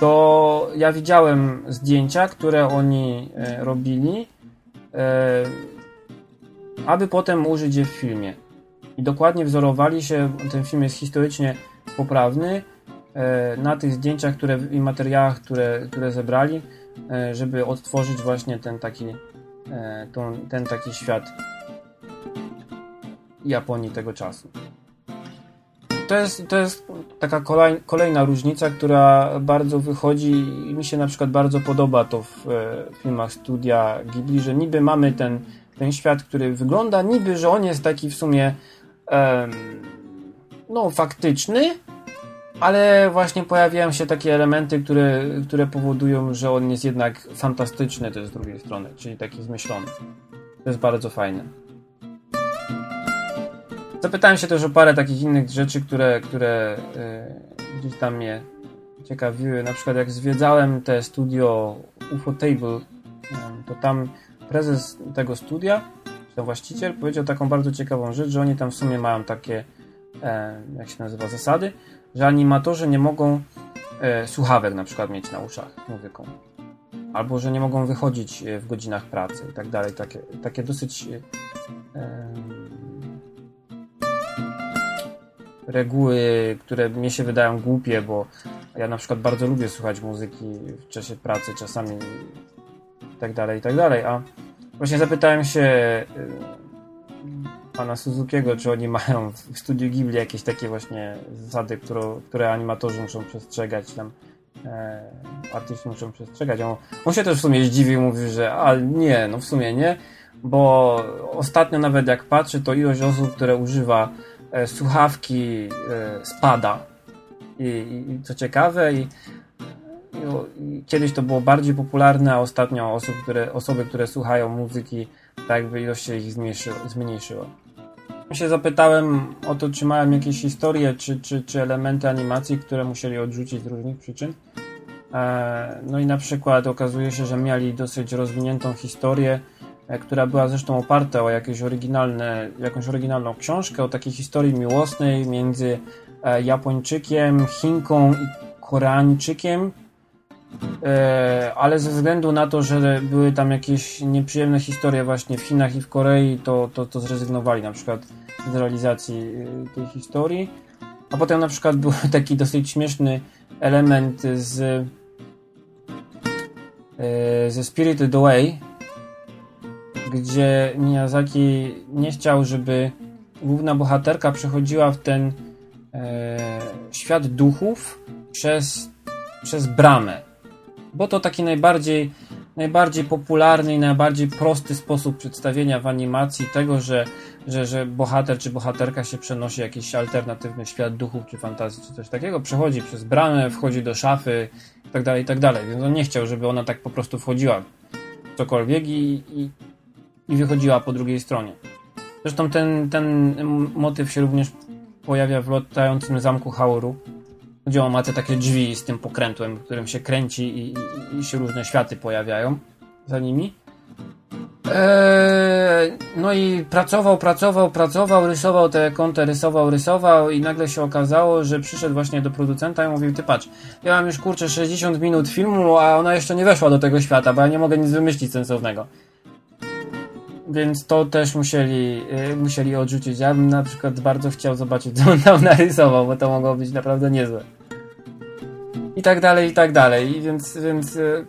to ja widziałem zdjęcia, które oni e, robili, e, aby potem użyć je w filmie. I dokładnie wzorowali się, ten film jest historycznie poprawny, na tych zdjęciach które, i materiałach, które, które zebrali, e, żeby odtworzyć właśnie ten taki, e, ten taki świat Japonii tego czasu. To jest, to jest taka kolej, kolejna różnica, która bardzo wychodzi i mi się na przykład bardzo podoba to w e, filmach studia Ghibli, że niby mamy ten, ten świat, który wygląda niby, że on jest taki w sumie em, no faktyczny, ale właśnie pojawiają się takie elementy, które, które powodują, że on jest jednak fantastyczny też z drugiej strony, czyli taki zmyślony. To jest bardzo fajne. Zapytałem się też o parę takich innych rzeczy, które, które yy, gdzieś tam mnie ciekawiły. Na przykład jak zwiedzałem te studio UFO Table, yy, to tam prezes tego studia, czy właściciel, powiedział taką bardzo ciekawą rzecz, że oni tam w sumie mają takie, yy, jak się nazywa, zasady, że animatorzy nie mogą e, słuchawek na przykład mieć na uszach muzyką. Albo że nie mogą wychodzić e, w godzinach pracy i tak dalej. Takie, takie dosyć e, reguły, które mnie się wydają głupie, bo ja na przykład bardzo lubię słuchać muzyki w czasie pracy czasami i tak dalej, i tak dalej. A właśnie zapytałem się e, pana Suzukiego, czy oni mają w studiu Ghibli jakieś takie właśnie zasady, które, które animatorzy muszą przestrzegać, tam e, artyści muszą przestrzegać. On, on się też w sumie zdziwił, mówił, że a nie, no w sumie nie, bo ostatnio nawet jak patrzy, to ilość osób, które używa e, słuchawki e, spada. I, i, I co ciekawe, i, i, kiedyś to było bardziej popularne, a ostatnio osób, które, osoby, które słuchają muzyki, tak jakby ilość się ich zmniejszyła się zapytałem o to, czy mają jakieś historie, czy, czy, czy elementy animacji, które musieli odrzucić z różnych przyczyn. E, no i na przykład okazuje się, że mieli dosyć rozwiniętą historię, e, która była zresztą oparta o jakieś oryginalne, jakąś oryginalną książkę, o takiej historii miłosnej między e, Japończykiem, Chinką i Koreańczykiem, ale ze względu na to, że były tam jakieś nieprzyjemne historie właśnie w Chinach i w Korei, to, to, to zrezygnowali na przykład z realizacji e, tej historii. A potem na przykład był taki dosyć śmieszny element z e, ze Spirited Away, gdzie Miyazaki nie chciał, żeby główna bohaterka przechodziła w ten e, świat duchów przez, przez bramę bo to taki najbardziej, najbardziej popularny i najbardziej prosty sposób przedstawienia w animacji tego, że, że, że bohater czy bohaterka się przenosi jakiś alternatywny świat duchów czy fantazji czy coś takiego, przechodzi przez bramę, wchodzi do szafy i tak dalej, i tak. Więc on nie chciał, żeby ona tak po prostu wchodziła w cokolwiek i, i, i wychodziła po drugiej stronie. Zresztą ten, ten motyw się również pojawia w latającym zamku Hauru, gdzie on te takie drzwi z tym pokrętłem, którym się kręci i, i, i się różne światy pojawiają za nimi. Eee, no i pracował, pracował, pracował, rysował te kąty, rysował, rysował i nagle się okazało, że przyszedł właśnie do producenta i mówił, ty patrz, ja mam już kurczę 60 minut filmu, a ona jeszcze nie weszła do tego świata, bo ja nie mogę nic wymyślić sensownego. Więc to też musieli, yy, musieli odrzucić. Ja bym na przykład bardzo chciał zobaczyć, co on tam narysował, bo to mogło być naprawdę niezłe i tak dalej, i tak dalej. I więc, więc e,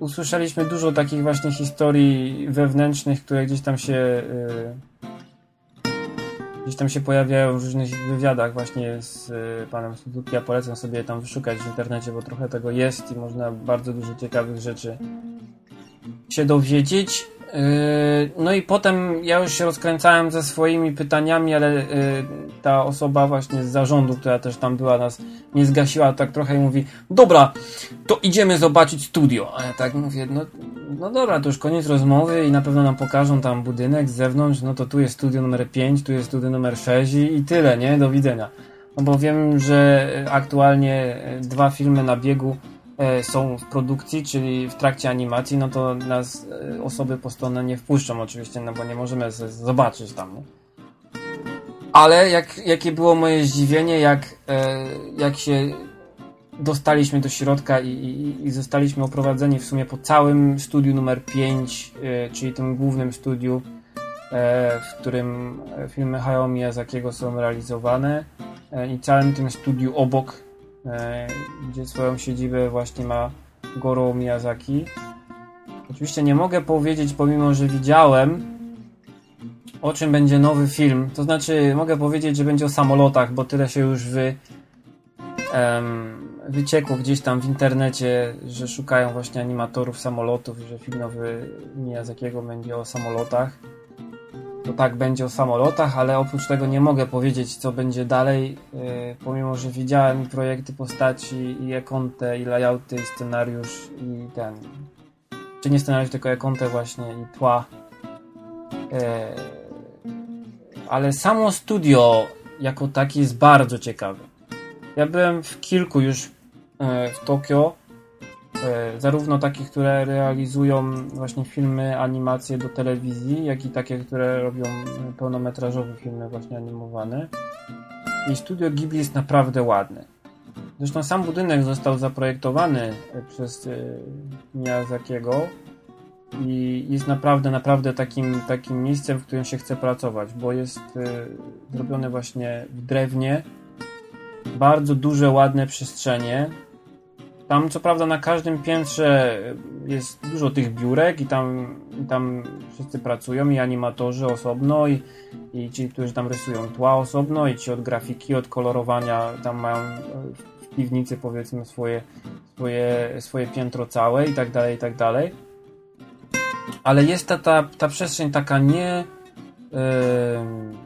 usłyszeliśmy dużo takich właśnie historii wewnętrznych, które gdzieś tam się e, gdzieś tam się pojawiają w różnych wywiadach właśnie z e, panem Suzuki. Ja polecam sobie tam wyszukać w internecie, bo trochę tego jest i można bardzo dużo ciekawych rzeczy się dowiedzieć. Yy, no i potem ja już się rozkręcałem ze swoimi pytaniami, ale yy, ta osoba właśnie z zarządu, która też tam była, nas nie zgasiła tak trochę i mówi, dobra, to idziemy zobaczyć studio. A ja tak mówię, no, no dobra, to już koniec rozmowy i na pewno nam pokażą tam budynek z zewnątrz, no to tu jest studio numer 5, tu jest studio numer 6 i, i tyle, nie? Do widzenia. No bo wiem, że aktualnie dwa filmy na biegu są w produkcji, czyli w trakcie animacji, no to nas e, osoby postronne nie wpuszczą oczywiście, no bo nie możemy zobaczyć tam. Nie? Ale jak, jakie było moje zdziwienie, jak, e, jak się dostaliśmy do środka i, i, i zostaliśmy oprowadzeni w sumie po całym studiu numer 5, czyli tym głównym studiu, w którym filmy Hayao Miyazakiego są realizowane i całym tym studiu obok E, gdzie swoją siedzibę właśnie ma Goro Miyazaki. Oczywiście nie mogę powiedzieć, pomimo że widziałem, o czym będzie nowy film. To znaczy, mogę powiedzieć, że będzie o samolotach, bo tyle się już wy, um, wyciekło gdzieś tam w internecie, że szukają właśnie animatorów samolotów, że film nowy Miyazakiego będzie o samolotach. To tak, będzie o samolotach, ale oprócz tego nie mogę powiedzieć, co będzie dalej, yy, pomimo, że widziałem projekty postaci, i ekontę, i layouty, i scenariusz, i ten... Czy nie scenariusz, tylko ekontę właśnie, i tła. Yy, ale samo studio jako takie jest bardzo ciekawe. Ja byłem w kilku już e, w Tokio, zarówno takich, które realizują właśnie filmy, animacje do telewizji, jak i takie, które robią pełnometrażowe filmy właśnie animowane. I studio Ghibli jest naprawdę ładne. Zresztą sam budynek został zaprojektowany przez e, Miyazakiego i jest naprawdę, naprawdę takim, takim miejscem, w którym się chce pracować, bo jest zrobione właśnie w drewnie, bardzo duże, ładne przestrzenie. Tam co prawda na każdym piętrze jest dużo tych biurek i tam, i tam wszyscy pracują i animatorzy osobno i, i ci, którzy tam rysują tła osobno i ci od grafiki, od kolorowania tam mają w piwnicy powiedzmy swoje, swoje, swoje piętro całe i tak dalej, i tak dalej ale jest ta, ta, ta przestrzeń taka nie, yy,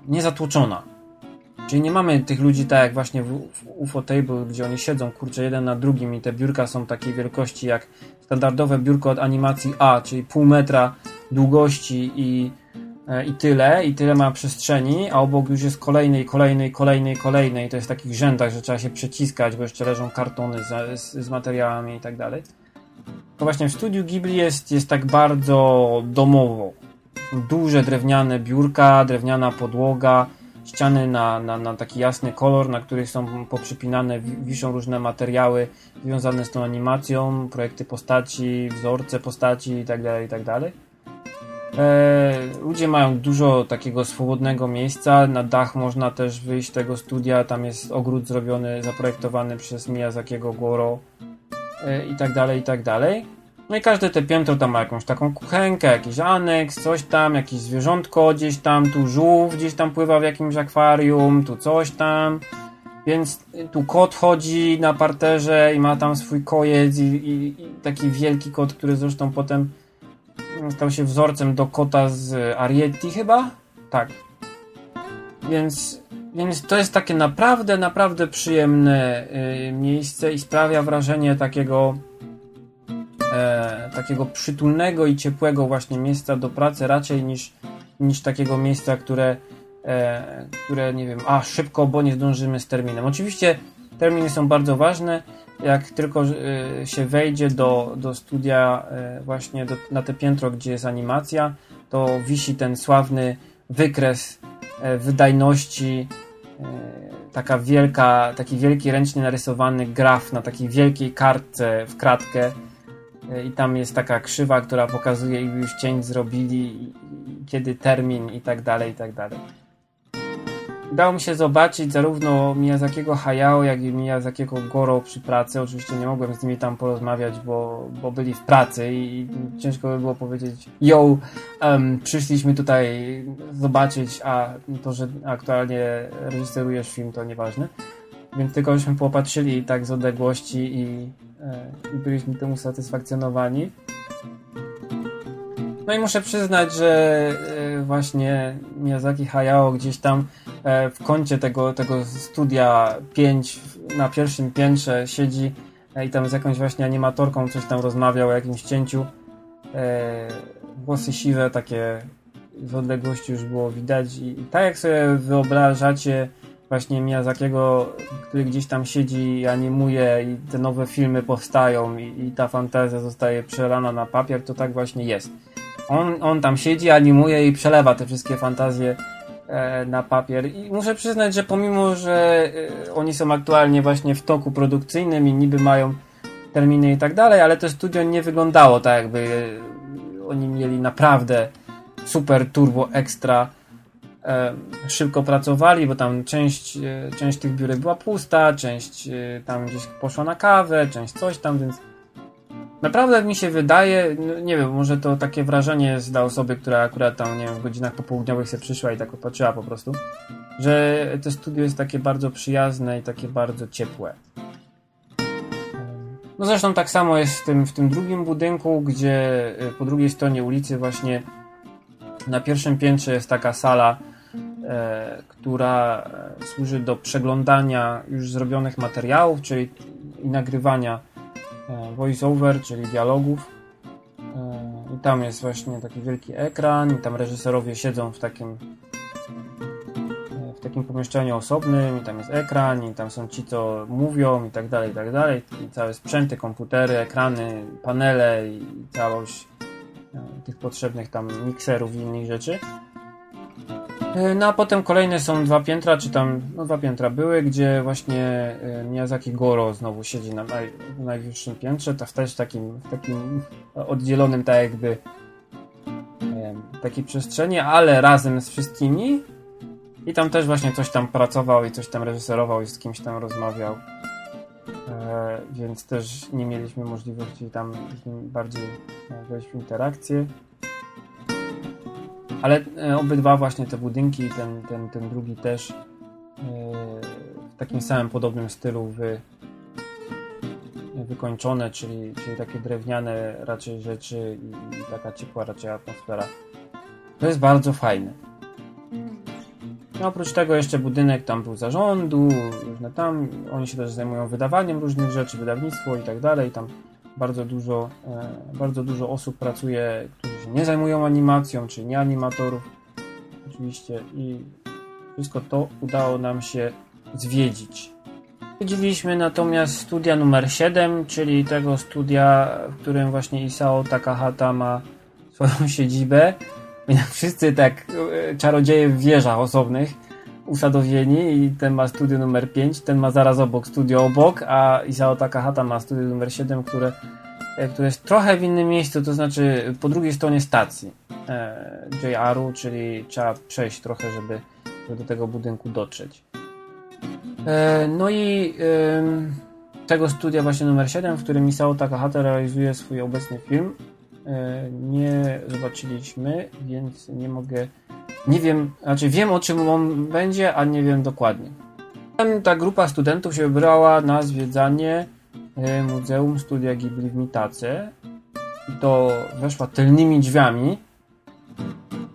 niezatłoczona. Czyli nie mamy tych ludzi tak jak właśnie w, UFO Table, gdzie oni siedzą, kurczę, jeden na drugim i te biurka są takiej wielkości jak standardowe biurko od animacji A, czyli pół metra długości i, yy, i tyle, i tyle ma przestrzeni, a obok już jest kolejnej, kolejnej, kolejnej, kolejnej. To jest w takich rzędach, że trzeba się przeciskać, bo jeszcze leżą kartony z, z, z materiałami i tak dalej. To właśnie w studiu Ghibli jest, jest tak bardzo domowo. Duże drewniane biurka, drewniana podłoga, ściany na, na, na taki jasny kolor, na których są poprzypinane, wiszą różne materiały związane z tą animacją, projekty postaci, wzorce postaci itd. Tak itd. Tak e, ludzie mają dużo takiego swobodnego miejsca. Na dach można też wyjść tego studia. Tam jest ogród zrobiony, zaprojektowany przez Miyazakiego Goro E, i tak dalej, i tak dalej. No i każde te piętro tam ma jakąś taką kuchenkę, jakiś aneks, coś tam, jakieś zwierzątko gdzieś tam, tu żółw gdzieś tam pływa w jakimś akwarium, tu coś tam. Więc tu kot chodzi na parterze i ma tam swój kojec i, i, i taki wielki kot, który zresztą potem stał się wzorcem do kota z Arietti chyba? Tak. Więc więc to jest takie naprawdę, naprawdę przyjemne y, miejsce i sprawia wrażenie takiego e, takiego przytulnego i ciepłego właśnie miejsca do pracy raczej niż, niż takiego miejsca, które, e, które nie wiem, a szybko, bo nie zdążymy z terminem. Oczywiście terminy są bardzo ważne. Jak tylko y, się wejdzie do, do studia e, właśnie do, na te piętro, gdzie jest animacja, to wisi ten sławny wykres e, wydajności E, taka wielka, taki wielki ręcznie narysowany graf na takiej wielkiej kartce w kratkę e, i tam jest taka krzywa, która pokazuje ile już cień zrobili, kiedy termin i tak dalej, i tak dalej udało mi się zobaczyć zarówno Miyazakiego Hayao, jak i Miyazakiego Goro przy pracy. Oczywiście nie mogłem z nimi tam porozmawiać, bo, bo byli w pracy i ciężko by było powiedzieć yo, um, przyszliśmy tutaj zobaczyć, a to, że aktualnie reżyserujesz film, to nieważne. Więc tylko żeśmy popatrzyli tak z odległości i, e, i byliśmy tym usatysfakcjonowani. No i muszę przyznać, że e, właśnie Miyazaki Hayao gdzieś tam e, w kącie tego, tego studia 5 na pierwszym piętrze siedzi i tam z jakąś właśnie animatorką coś tam rozmawiał o jakimś cięciu. Włosy siwe, takie w odległości już było widać i, i tak jak sobie wyobrażacie właśnie Miyazakiego, który gdzieś tam siedzi i animuje i te nowe filmy powstają i, i ta fantazja zostaje przelana na papier, to tak właśnie jest. On, on tam siedzi, animuje i przelewa te wszystkie fantazje e, na papier. I muszę przyznać, że pomimo, że e, oni są aktualnie właśnie w toku produkcyjnym i niby mają terminy i tak dalej, ale to studio nie wyglądało tak, jakby e, oni mieli naprawdę super turbo ekstra szybko pracowali, bo tam część, część tych biurek była pusta, część tam gdzieś poszła na kawę, część coś tam, więc Naprawdę mi się wydaje, no nie wiem, może to takie wrażenie dla osoby, która akurat tam, nie wiem, w godzinach popołudniowych się przyszła i tak opatrzyła po prostu, że to studio jest takie bardzo przyjazne i takie bardzo ciepłe. No zresztą tak samo jest w tym, w tym drugim budynku, gdzie po drugiej stronie ulicy właśnie na pierwszym piętrze jest taka sala, e, która e, służy do przeglądania już zrobionych materiałów, czyli i nagrywania e, voice-over, czyli dialogów. E, I tam jest właśnie taki wielki ekran, i tam reżyserowie siedzą w takim w takim pomieszczeniu osobnym, i tam jest ekran, i tam są ci, co mówią, i tak dalej, i tak dalej. I całe sprzęty, komputery, ekrany, panele i całość e, tych potrzebnych tam mikserów i innych rzeczy. E, no a potem kolejne są dwa piętra, czy tam, no dwa piętra były, gdzie właśnie e, Miyazaki Goro znowu siedzi na naj, najwyższym piętrze, to też takim, takim oddzielonym tak jakby takiej przestrzeni, ale razem z wszystkimi i tam też właśnie coś tam pracował i coś tam reżyserował i z kimś tam rozmawiał. E, więc też nie mieliśmy możliwości tam bardziej wejść w interakcję. Ale e, obydwa właśnie te budynki, ten, ten, ten drugi też e, w takim samym podobnym stylu wy, wykończone, czyli, czyli takie drewniane raczej rzeczy i, i taka ciepła raczej atmosfera. To jest bardzo fajne. No, oprócz tego jeszcze budynek tam był zarządu, różne tam, oni się też zajmują wydawaniem różnych rzeczy, wydawnictwo i tak dalej, tam bardzo dużo, e, bardzo dużo osób pracuje, którzy się nie zajmują animacją, czy nie animatorów oczywiście i wszystko to udało nam się zwiedzić. Widzieliśmy natomiast studia numer 7, czyli tego studia, w którym właśnie Isao Takahata ma swoją siedzibę wszyscy tak e, czarodzieje w wieżach osobnych usadowieni i ten ma studio numer 5, ten ma zaraz obok studio obok, a Isao Takahata ma studio numer 7, które, które jest trochę w innym miejscu, to znaczy po drugiej stronie stacji e, JR-u, czyli trzeba przejść trochę, żeby, żeby do tego budynku dotrzeć. E, no i e, tego studia właśnie numer 7, w którym Isao Takahata realizuje swój obecny film, E, nie zobaczyliśmy, więc nie mogę. Nie wiem, znaczy wiem o czym on będzie, a nie wiem dokładnie. Ta grupa studentów się wybrała na zwiedzanie e, Muzeum Studia Ghibli w Mitace. I to weszła tylnymi drzwiami,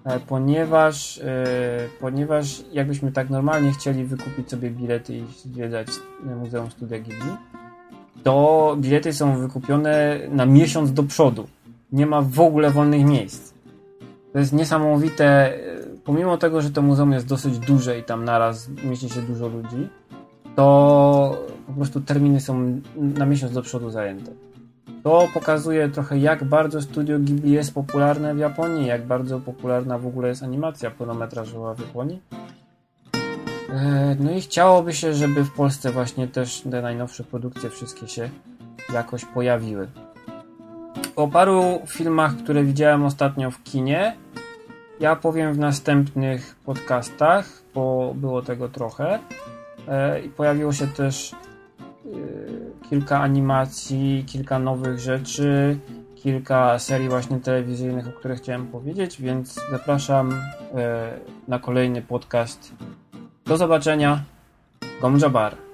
e, ponieważ, ponieważ jakbyśmy tak normalnie chcieli wykupić sobie bilety i zwiedzać Muzeum Studia Ghibli, to bilety są wykupione na miesiąc do przodu nie ma w ogóle wolnych miejsc. To jest niesamowite, pomimo tego, że to muzeum jest dosyć duże i tam naraz mieści się dużo ludzi, to po prostu terminy są na miesiąc do przodu zajęte. To pokazuje trochę, jak bardzo studio Ghibli jest popularne w Japonii, jak bardzo popularna w ogóle jest animacja pełnometrażowa w Japonii. E, no i chciałoby się, żeby w Polsce właśnie też te najnowsze produkcje wszystkie się jakoś pojawiły o paru filmach, które widziałem ostatnio w kinie, ja powiem w następnych podcastach, bo było tego trochę. E, I pojawiło się też e, kilka animacji, kilka nowych rzeczy, kilka serii właśnie telewizyjnych, o których chciałem powiedzieć, więc zapraszam e, na kolejny podcast. Do zobaczenia. Gomjabar.